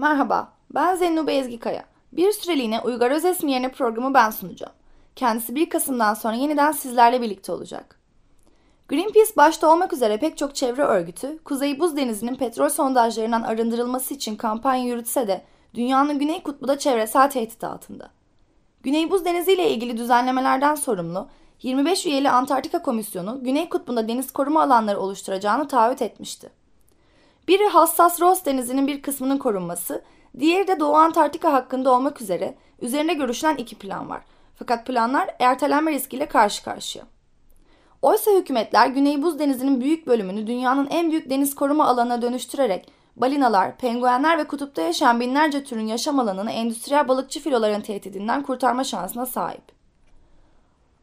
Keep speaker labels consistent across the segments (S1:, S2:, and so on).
S1: Merhaba, ben Zennube Ezgikaya. Bir süreliğine Uygar Özesmi yerine programı ben sunacağım. Kendisi 1 Kasım'dan sonra yeniden sizlerle birlikte olacak. Greenpeace başta olmak üzere pek çok çevre örgütü, Kuzey Buz Denizi'nin petrol sondajlarından arındırılması için kampanya yürütse de dünyanın Güney Kutbu da çevresel tehdit altında. Güney Buz Denizi ile ilgili düzenlemelerden sorumlu 25 üyeli Antarktika Komisyonu, Güney Kutbu'nda deniz koruma alanları oluşturacağını taahhüt etmişti. Biri hassas Ross Denizi'nin bir kısmının korunması, diğeri de Doğu Antarktika hakkında olmak üzere üzerinde görüşülen iki plan var. Fakat planlar ertelenme riskiyle karşı karşıya. Oysa hükümetler Güney Buz Denizi'nin büyük bölümünü dünyanın en büyük deniz koruma alanına dönüştürerek balinalar, penguenler ve kutupta yaşayan binlerce türün yaşam alanını endüstriyel balıkçı filoların tehdidinden kurtarma şansına sahip.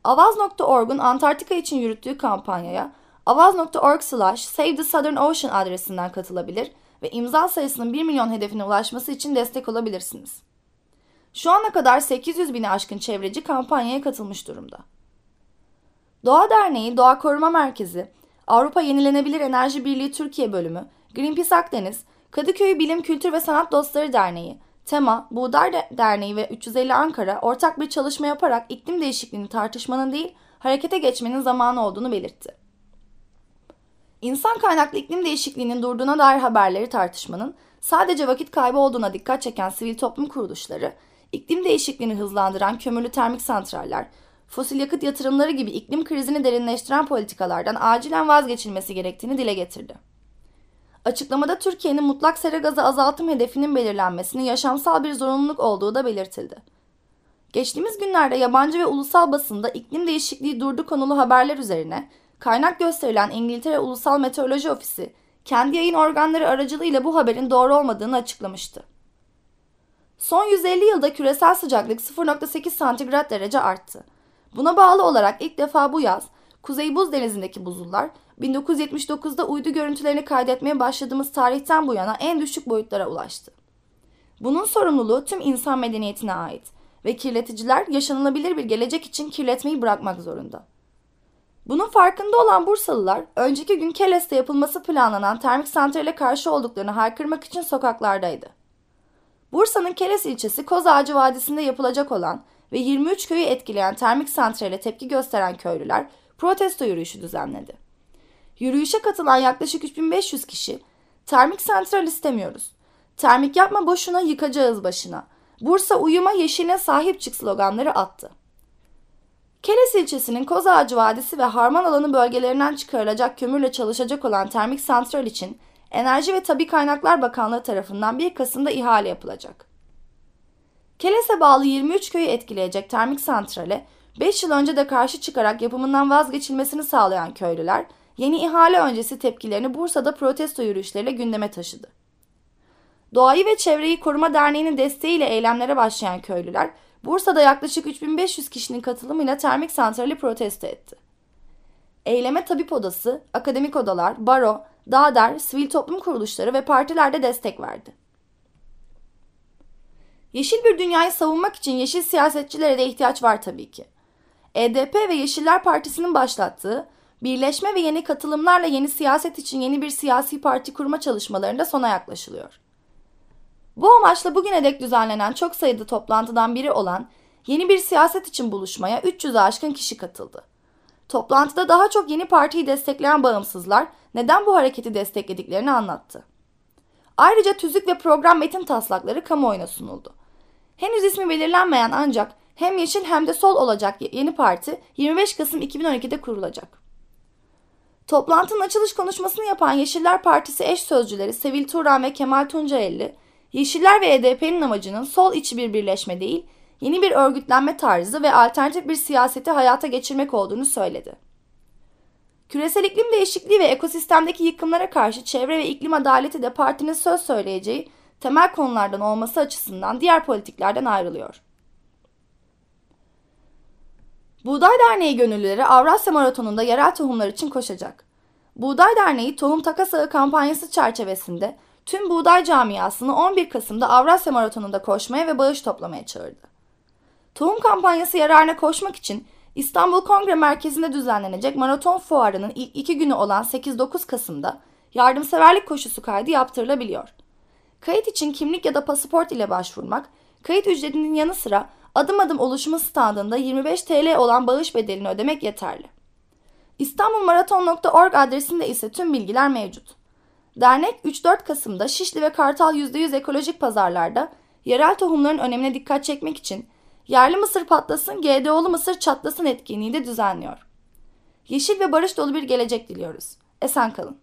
S1: Avaz.org'un Antarktika için yürüttüğü kampanyaya avaz.org slash save the southern ocean adresinden katılabilir ve imza sayısının 1 milyon hedefine ulaşması için destek olabilirsiniz. Şu ana kadar 800 bini aşkın çevreci kampanyaya katılmış durumda. Doğa Derneği Doğa Koruma Merkezi, Avrupa Yenilenebilir Enerji Birliği Türkiye Bölümü, Greenpeace Akdeniz, Kadıköy Bilim Kültür ve Sanat Dostları Derneği, Tema, Buğday Derneği ve 350 Ankara ortak bir çalışma yaparak iklim değişikliğini tartışmanın değil, harekete geçmenin zamanı olduğunu belirtti. İnsan kaynaklı iklim değişikliğinin durduğuna dair haberleri tartışmanın sadece vakit kaybı olduğuna dikkat çeken sivil toplum kuruluşları, iklim değişikliğini hızlandıran kömürlü termik santraller, fosil yakıt yatırımları gibi iklim krizini derinleştiren politikalardan acilen vazgeçilmesi gerektiğini dile getirdi. Açıklamada Türkiye'nin mutlak sera gazı azaltım hedefinin belirlenmesinin yaşamsal bir zorunluluk olduğu da belirtildi. Geçtiğimiz günlerde yabancı ve ulusal basında iklim değişikliği durdu konulu haberler üzerine kaynak gösterilen İngiltere Ulusal Meteoroloji Ofisi kendi yayın organları aracılığıyla bu haberin doğru olmadığını açıklamıştı. Son 150 yılda küresel sıcaklık 0.8 santigrat derece arttı. Buna bağlı olarak ilk defa bu yaz Kuzey Buz Denizi'ndeki buzullar 1979'da uydu görüntülerini kaydetmeye başladığımız tarihten bu yana en düşük boyutlara ulaştı. Bunun sorumluluğu tüm insan medeniyetine ait ve kirleticiler yaşanılabilir bir gelecek için kirletmeyi bırakmak zorunda. Bunun farkında olan Bursalılar önceki gün Keles'te yapılması planlanan termik santrale karşı olduklarını haykırmak için sokaklardaydı. Bursa'nın Keles ilçesi Kozağacı Vadisi'nde yapılacak olan ve 23 köyü etkileyen termik santrale tepki gösteren köylüler protesto yürüyüşü düzenledi. Yürüyüşe katılan yaklaşık 3500 kişi termik santral istemiyoruz. Termik yapma boşuna yıkacağız başına. Bursa uyuma yeşiline sahip çık sloganları attı. Keles ilçesinin Kozağacı Vadisi ve Harman alanı bölgelerinden çıkarılacak kömürle çalışacak olan termik santral için Enerji ve Tabi Kaynaklar Bakanlığı tarafından 1 Kasım'da ihale yapılacak. Keles'e bağlı 23 köyü etkileyecek termik santrale 5 yıl önce de karşı çıkarak yapımından vazgeçilmesini sağlayan köylüler yeni ihale öncesi tepkilerini Bursa'da protesto yürüyüşleriyle gündeme taşıdı. Doğayı ve Çevreyi Koruma Derneği'nin desteğiyle eylemlere başlayan köylüler Bursa'da yaklaşık 3500 kişinin katılımıyla termik santrali protesto etti. Eyleme tabip odası, akademik odalar, baro, dağder, sivil toplum kuruluşları ve partiler de destek verdi. Yeşil bir dünyayı savunmak için yeşil siyasetçilere de ihtiyaç var tabii ki. EDP ve Yeşiller Partisi'nin başlattığı birleşme ve yeni katılımlarla yeni siyaset için yeni bir siyasi parti kurma çalışmalarında sona yaklaşılıyor. Bu amaçla bugüne dek düzenlenen çok sayıda toplantıdan biri olan yeni bir siyaset için buluşmaya 300'e aşkın kişi katıldı. Toplantıda daha çok yeni partiyi destekleyen bağımsızlar neden bu hareketi desteklediklerini anlattı. Ayrıca tüzük ve program metin taslakları kamuoyuna sunuldu. Henüz ismi belirlenmeyen ancak hem yeşil hem de sol olacak yeni parti 25 Kasım 2012'de kurulacak. Toplantının açılış konuşmasını yapan Yeşiller Partisi eş sözcüleri Sevil Turan ve Kemal Tuncaelli, Yeşiller ve EDP'nin amacının sol içi bir birleşme değil, yeni bir örgütlenme tarzı ve alternatif bir siyaseti hayata geçirmek olduğunu söyledi. Küresel iklim değişikliği ve ekosistemdeki yıkımlara karşı çevre ve iklim adaleti de partinin söz söyleyeceği temel konulardan olması açısından diğer politiklerden ayrılıyor. Buğday Derneği gönüllüleri Avrasya Maratonu'nda yerel tohumlar için koşacak. Buğday Derneği Tohum Takas Ağı kampanyası çerçevesinde tüm buğday camiasını 11 Kasım'da Avrasya Maratonu'nda koşmaya ve bağış toplamaya çağırdı. Tohum kampanyası yararına koşmak için İstanbul Kongre Merkezi'nde düzenlenecek maraton fuarının ilk iki günü olan 8-9 Kasım'da yardımseverlik koşusu kaydı yaptırılabiliyor. Kayıt için kimlik ya da pasaport ile başvurmak, kayıt ücretinin yanı sıra adım adım oluşumu standında 25 TL olan bağış bedelini ödemek yeterli. İstanbulmaraton.org adresinde ise tüm bilgiler mevcut. Dernek 3-4 Kasım'da Şişli ve Kartal %100 ekolojik pazarlarda yerel tohumların önemine dikkat çekmek için Yerli Mısır Patlasın, GDO'lu Mısır Çatlasın etkinliği de düzenliyor. Yeşil ve barış dolu bir gelecek diliyoruz. Esen kalın.